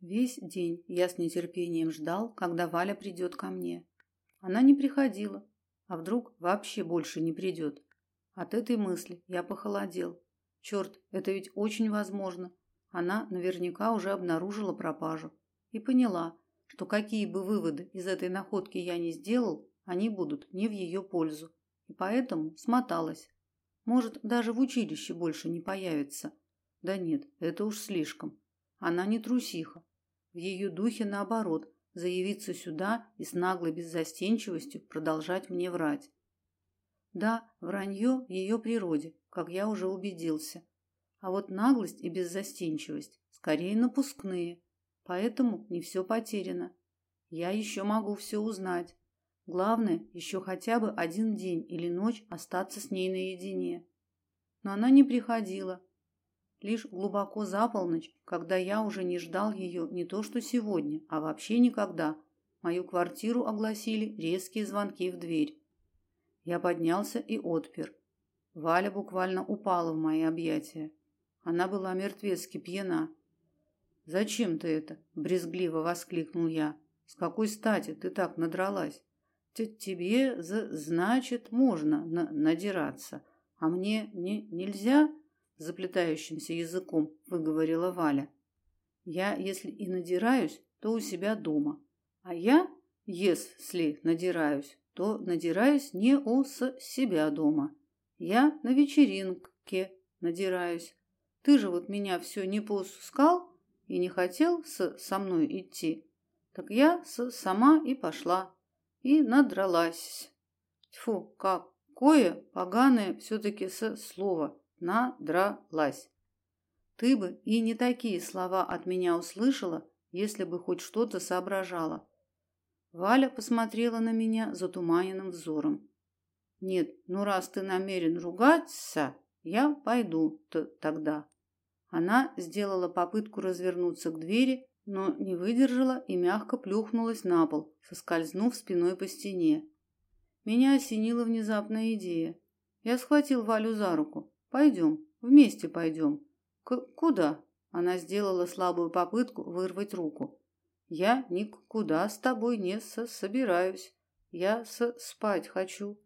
Весь день я с нетерпением ждал, когда Валя придет ко мне. Она не приходила, а вдруг вообще больше не придет. От этой мысли я похолодел. Черт, это ведь очень возможно. Она наверняка уже обнаружила пропажу и поняла, что какие бы выводы из этой находки я ни сделал, они будут не в ее пользу, и поэтому смоталась. Может, даже в училище больше не появится. Да нет, это уж слишком. Она не трусиха. В ее духе наоборот, заявиться сюда и с наглой беззастенчивостью продолжать мне врать. Да, вранье в ее природе, как я уже убедился. А вот наглость и беззастенчивость скорее напускные, поэтому не все потеряно. Я еще могу все узнать. Главное, еще хотя бы один день или ночь остаться с ней наедине. Но она не приходила. Лишь глубоко за полночь, когда я уже не ждал ее не то что сегодня, а вообще никогда, мою квартиру огласили резкие звонки в дверь. Я поднялся и отпер. Валя буквально упала в мои объятия. Она была мертвецки пьяна. «Зачем ты это?» – брезгливо воскликнул я. «С какой стати ты так надралась?» тебе, значит, можно на надираться, а мне не нельзя, заплетающимся языком выговорила Валя. Я, если и надираюсь, то у себя дома. А я, если надираюсь, то надираюсь не у с себя дома. Я на вечеринке надираюсь. Ты же вот меня все не пускал и не хотел с со мной идти. Так я с сама и пошла и надралась. Тьфу, какое поганое все-таки со слово «надралась». Ты бы и не такие слова от меня услышала, если бы хоть что-то соображала. Валя посмотрела на меня затуманенным взором. Нет, ну раз ты намерен ругаться, я пойду -то тогда. Она сделала попытку развернуться к двери, но не выдержала и мягко плюхнулась на пол, соскользнув спиной по стене. Меня осенила внезапная идея. Я схватил Валю за руку. Пойдем, вместе пойдем. К куда? Она сделала слабую попытку вырвать руку. Я никуда с тобой не со собираюсь. Я с спать хочу.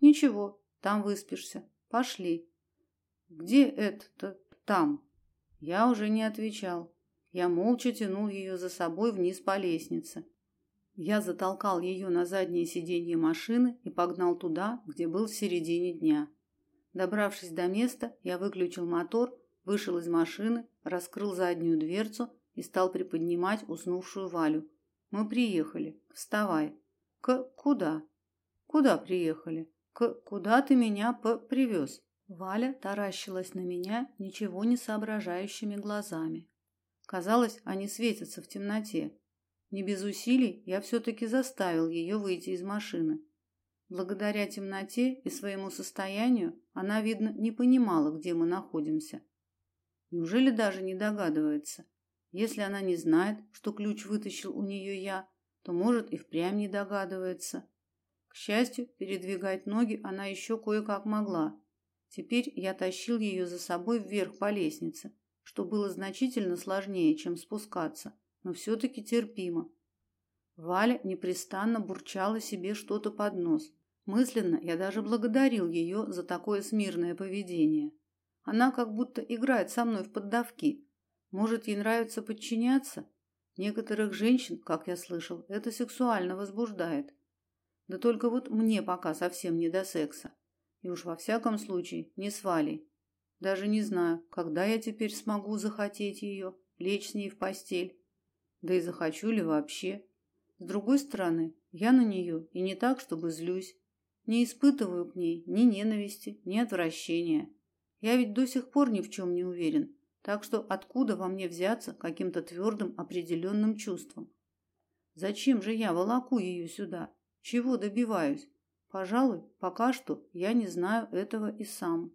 Ничего, там выспишься. Пошли. Где это там? Я уже не отвечал. Я молча тянул ее за собой вниз по лестнице. Я затолкал ее на заднее сиденье машины и погнал туда, где был в середине дня. Добравшись до места, я выключил мотор, вышел из машины, раскрыл заднюю дверцу и стал приподнимать уснувшую Валю. Мы приехали. Вставай. К куда? Куда приехали? К куда ты меня по привез? Валя таращилась на меня ничего не соображающими глазами. Казалось, они светятся в темноте. Не без усилий я все-таки заставил ее выйти из машины. Благодаря темноте и своему состоянию она, видно, не понимала, где мы находимся. Неужели даже не догадывается? Если она не знает, что ключ вытащил у нее я, то, может, и впрямь не догадывается. К счастью, передвигать ноги она еще кое-как могла. Теперь я тащил ее за собой вверх по лестнице, что было значительно сложнее, чем спускаться, но все-таки терпимо. Валя непрестанно бурчала себе что-то под нос. Мысленно я даже благодарил ее за такое смирное поведение. Она как будто играет со мной в поддавки. Может, ей нравится подчиняться? Некоторых женщин, как я слышал, это сексуально возбуждает. Да только вот мне пока совсем не до секса. И уж во всяком случае не с Валей. Даже не знаю, когда я теперь смогу захотеть ее, лечь с ней в постель. Да и захочу ли вообще. С другой стороны, я на нее и не так, чтобы злюсь. Не испытываю к ней ни ненависти, ни отвращения. Я ведь до сих пор ни в чем не уверен. Так что откуда во мне взяться каким-то твердым определенным чувством? Зачем же я волоку ее сюда? Чего добиваюсь? Пожалуй, пока что я не знаю этого и сам.